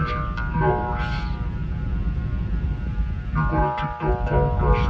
You're gonna take the conquest.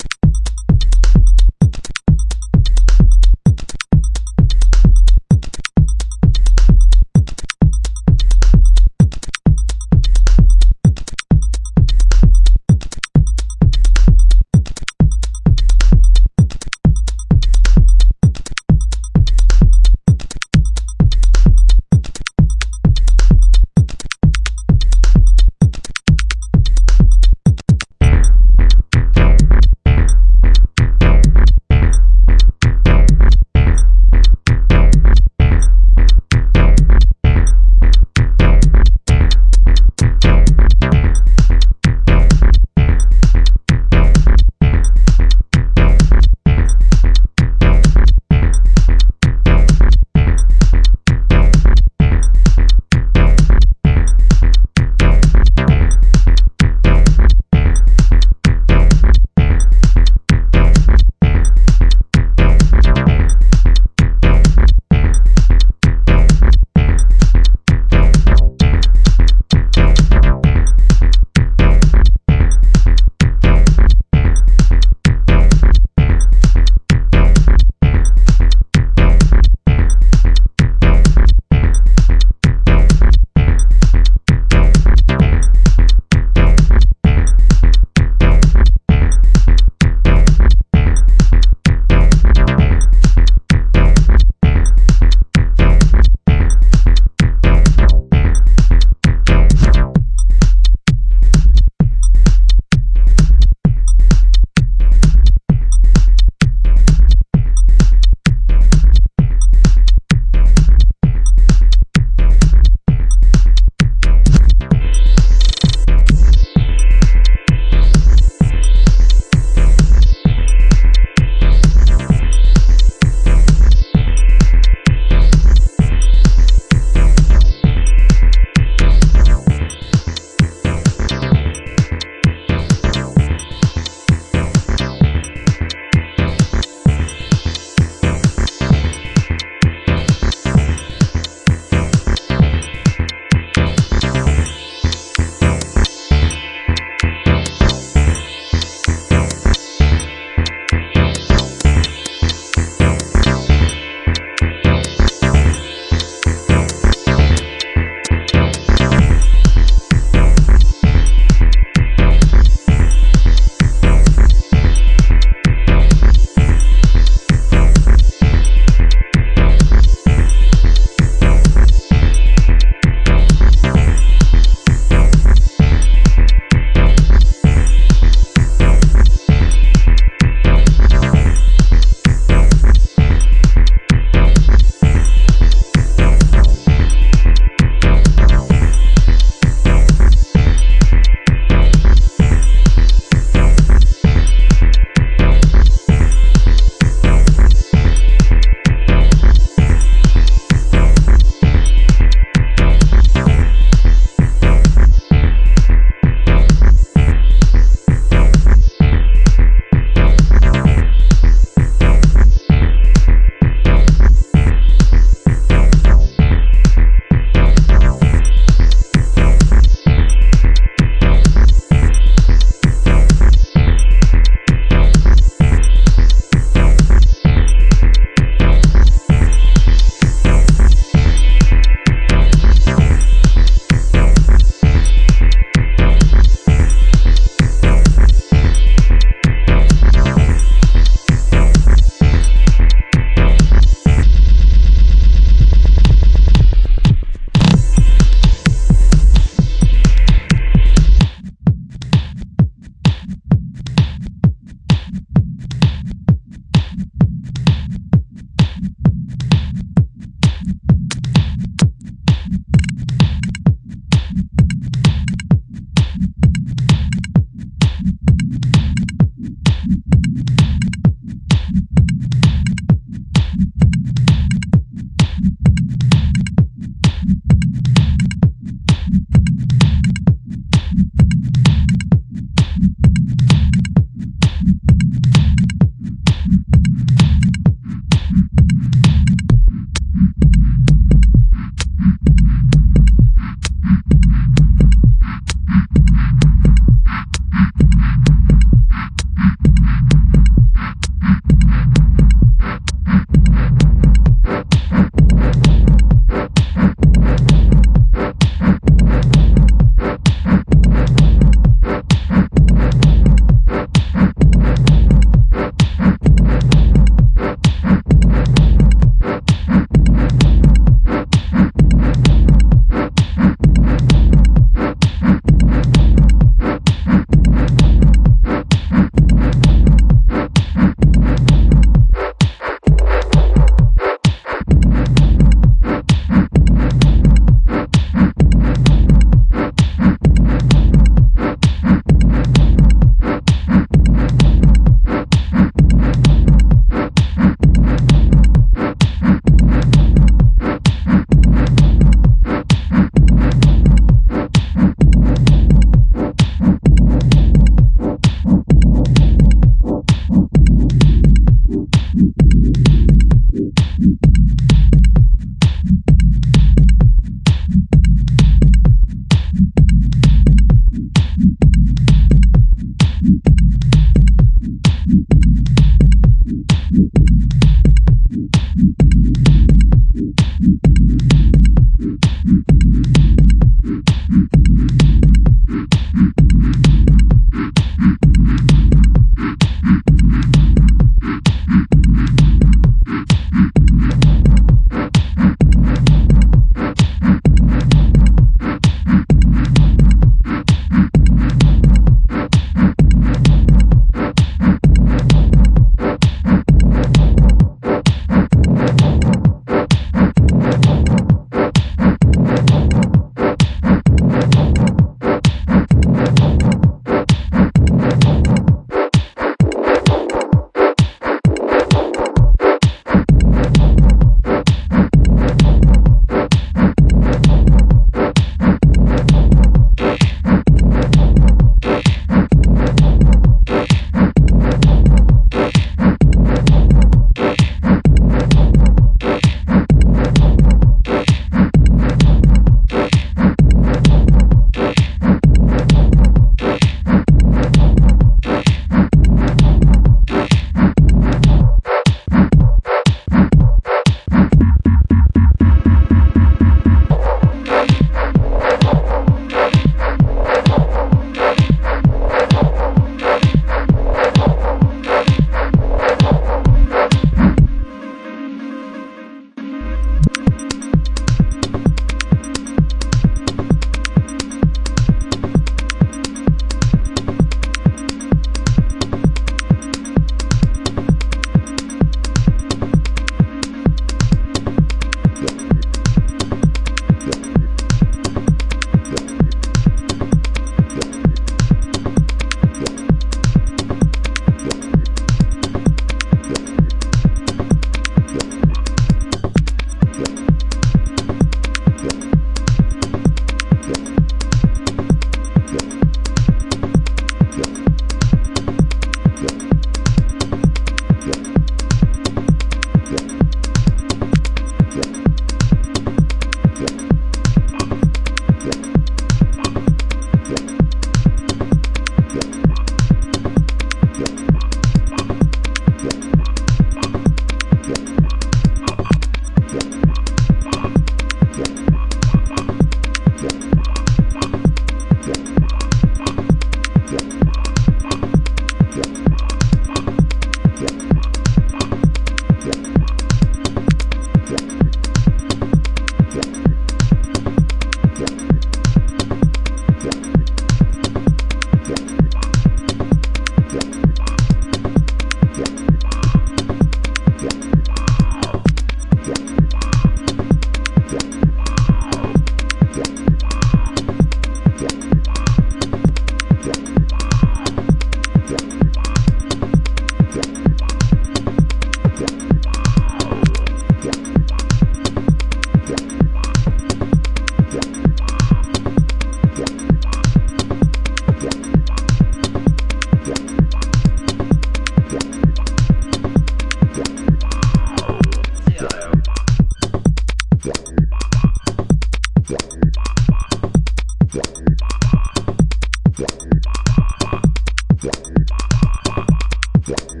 Yeah.